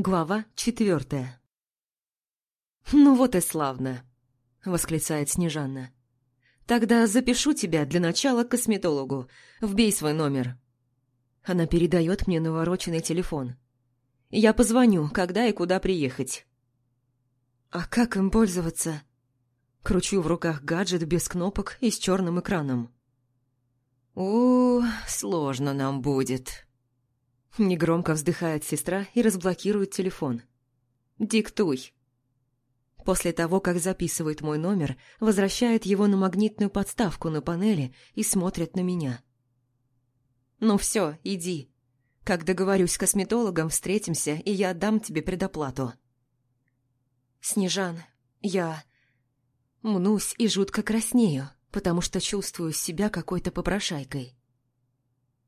Глава четвертая. «Ну вот и славно!» — восклицает Снежанна. «Тогда запишу тебя для начала к косметологу. Вбей свой номер». Она передает мне навороченный телефон. Я позвоню, когда и куда приехать. А как им пользоваться? Кручу в руках гаджет без кнопок и с черным экраном. «О, сложно нам будет». Негромко вздыхает сестра и разблокирует телефон. «Диктуй». После того, как записывает мой номер, возвращает его на магнитную подставку на панели и смотрит на меня. «Ну все, иди. Как договорюсь с косметологом, встретимся, и я отдам тебе предоплату». «Снежан, я...» Мнусь и жутко краснею, потому что чувствую себя какой-то попрошайкой.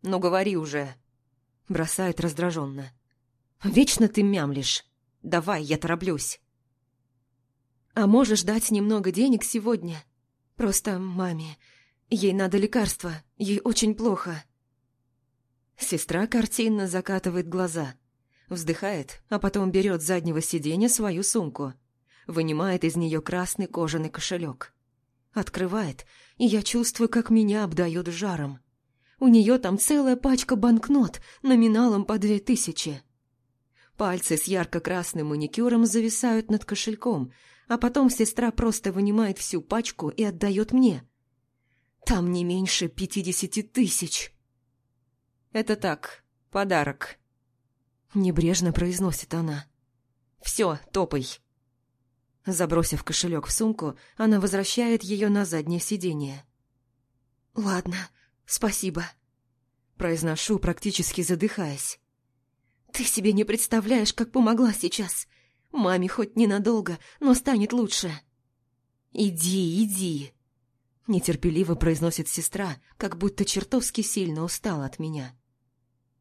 «Ну говори уже», — бросает раздраженно. «Вечно ты мямлишь. Давай, я тороплюсь». «А можешь дать немного денег сегодня? Просто маме. Ей надо лекарства, ей очень плохо». Сестра картинно закатывает глаза, вздыхает, а потом берет с заднего сиденья свою сумку, вынимает из нее красный кожаный кошелек. Открывает, и я чувствую, как меня обдает жаром. У нее там целая пачка банкнот номиналом по две тысячи. Пальцы с ярко-красным маникюром зависают над кошельком, а потом сестра просто вынимает всю пачку и отдает мне. Там не меньше пятидесяти тысяч. «Это так, подарок», — небрежно произносит она. «Все, топай». Забросив кошелек в сумку, она возвращает ее на заднее сиденье. «Ладно, спасибо», — произношу, практически задыхаясь. «Ты себе не представляешь, как помогла сейчас. Маме хоть ненадолго, но станет лучше». «Иди, иди», — нетерпеливо произносит сестра, как будто чертовски сильно устала от меня.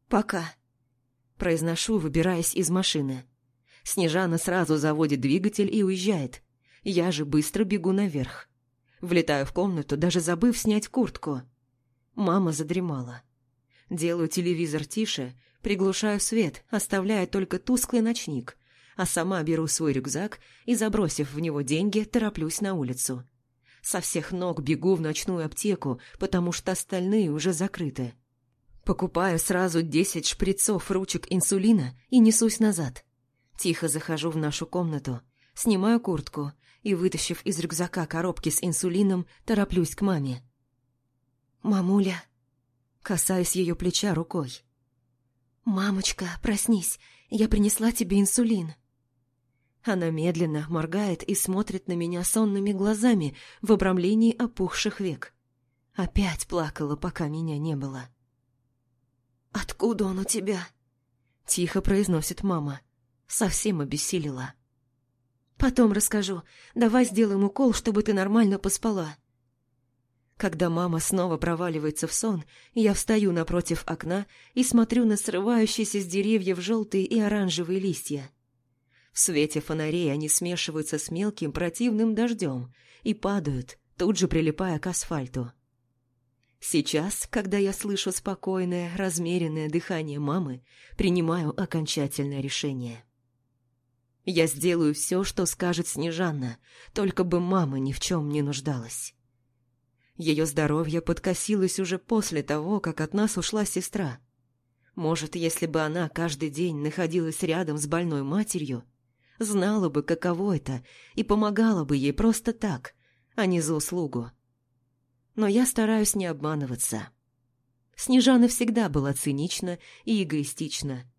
«Пока», — произношу, выбираясь из машины. Снежана сразу заводит двигатель и уезжает. Я же быстро бегу наверх. Влетаю в комнату, даже забыв снять куртку. Мама задремала. Делаю телевизор тише, приглушаю свет, оставляя только тусклый ночник, а сама беру свой рюкзак и, забросив в него деньги, тороплюсь на улицу. Со всех ног бегу в ночную аптеку, потому что остальные уже закрыты. Покупаю сразу десять шприцов ручек инсулина и несусь назад. Тихо захожу в нашу комнату, снимаю куртку и, вытащив из рюкзака коробки с инсулином, тороплюсь к маме. «Мамуля!» Касаюсь ее плеча рукой. «Мамочка, проснись, я принесла тебе инсулин». Она медленно моргает и смотрит на меня сонными глазами в обрамлении опухших век. Опять плакала, пока меня не было. «Откуда он у тебя?» Тихо произносит мама. Совсем обессилила. «Потом расскажу. Давай сделаем укол, чтобы ты нормально поспала». Когда мама снова проваливается в сон, я встаю напротив окна и смотрю на срывающиеся с деревьев желтые и оранжевые листья. В свете фонарей они смешиваются с мелким противным дождем и падают, тут же прилипая к асфальту. Сейчас, когда я слышу спокойное, размеренное дыхание мамы, принимаю окончательное решение. Я сделаю все, что скажет Снежанна, только бы мама ни в чем не нуждалась. Ее здоровье подкосилось уже после того, как от нас ушла сестра. Может, если бы она каждый день находилась рядом с больной матерью, знала бы, каково это, и помогала бы ей просто так, а не за услугу. Но я стараюсь не обманываться. Снежана всегда была цинична и эгоистична,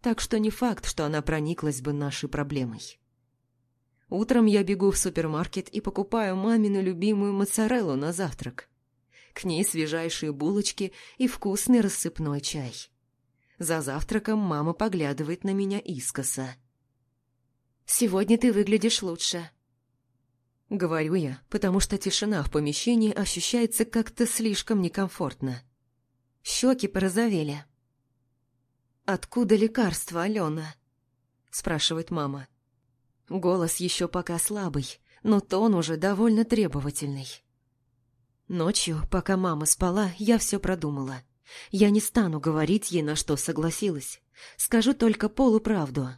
так что не факт, что она прониклась бы нашей проблемой. Утром я бегу в супермаркет и покупаю мамину любимую моцареллу на завтрак. К ней свежайшие булочки и вкусный рассыпной чай. За завтраком мама поглядывает на меня искоса. «Сегодня ты выглядишь лучше», — говорю я, потому что тишина в помещении ощущается как-то слишком некомфортно. Щеки порозовели. «Откуда лекарство, Алена?» – спрашивает мама. Голос еще пока слабый, но тон уже довольно требовательный. Ночью, пока мама спала, я все продумала. Я не стану говорить ей, на что согласилась. Скажу только полуправду.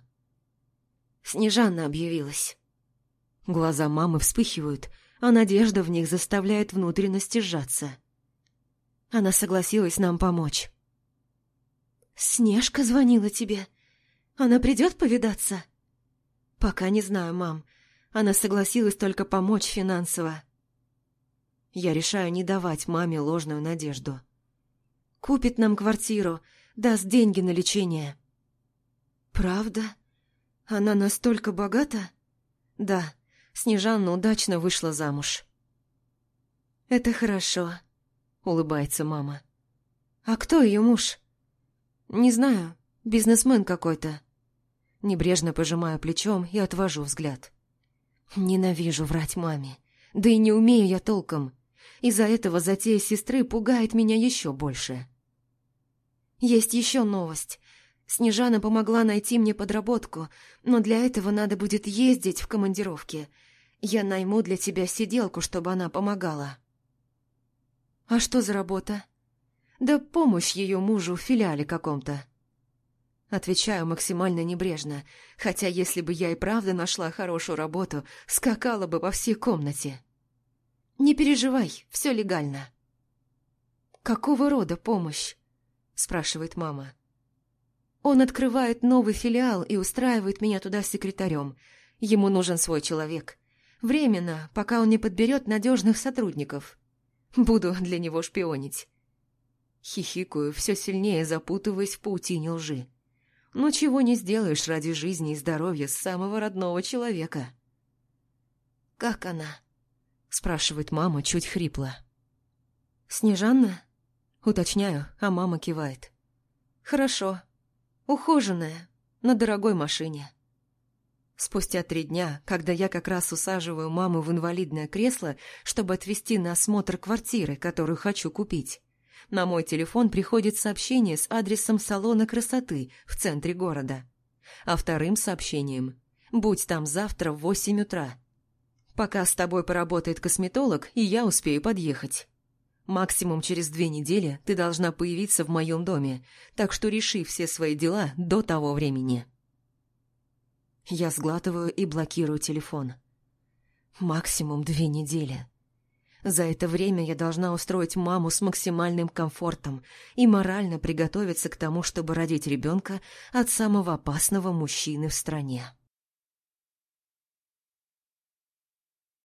Снежана объявилась. Глаза мамы вспыхивают, а надежда в них заставляет внутренности сжаться. Она согласилась нам помочь. «Снежка звонила тебе. Она придет повидаться?» «Пока не знаю, мам. Она согласилась только помочь финансово». Я решаю не давать маме ложную надежду. Купит нам квартиру, даст деньги на лечение. Правда? Она настолько богата? Да, Снежанна удачно вышла замуж. Это хорошо, улыбается мама. А кто ее муж? Не знаю, бизнесмен какой-то. Небрежно пожимаю плечом и отвожу взгляд. Ненавижу врать маме. Да и не умею я толком. Из-за этого затея сестры пугает меня еще больше. Есть еще новость. Снежана помогла найти мне подработку, но для этого надо будет ездить в командировке. Я найму для тебя сиделку, чтобы она помогала. А что за работа? Да помощь ее мужу в филиале каком-то. Отвечаю максимально небрежно, хотя если бы я и правда нашла хорошую работу, скакала бы по всей комнате. Не переживай, все легально. Какого рода помощь? спрашивает мама. Он открывает новый филиал и устраивает меня туда секретарем. Ему нужен свой человек. Временно, пока он не подберет надежных сотрудников. Буду для него шпионить. Хихикаю, все сильнее запутываясь в паутине лжи. Но чего не сделаешь ради жизни и здоровья самого родного человека. «Как она?» спрашивает мама чуть хрипло. «Снежанна?» Уточняю, а мама кивает. «Хорошо. Ухоженная, на дорогой машине». Спустя три дня, когда я как раз усаживаю маму в инвалидное кресло, чтобы отвезти на осмотр квартиры, которую хочу купить, на мой телефон приходит сообщение с адресом салона красоты в центре города. А вторым сообщением «Будь там завтра в восемь утра. Пока с тобой поработает косметолог, и я успею подъехать. Максимум через две недели ты должна появиться в моем доме, так что реши все свои дела до того времени. Я сглатываю и блокирую телефон. Максимум две недели. За это время я должна устроить маму с максимальным комфортом и морально приготовиться к тому, чтобы родить ребенка от самого опасного мужчины в стране.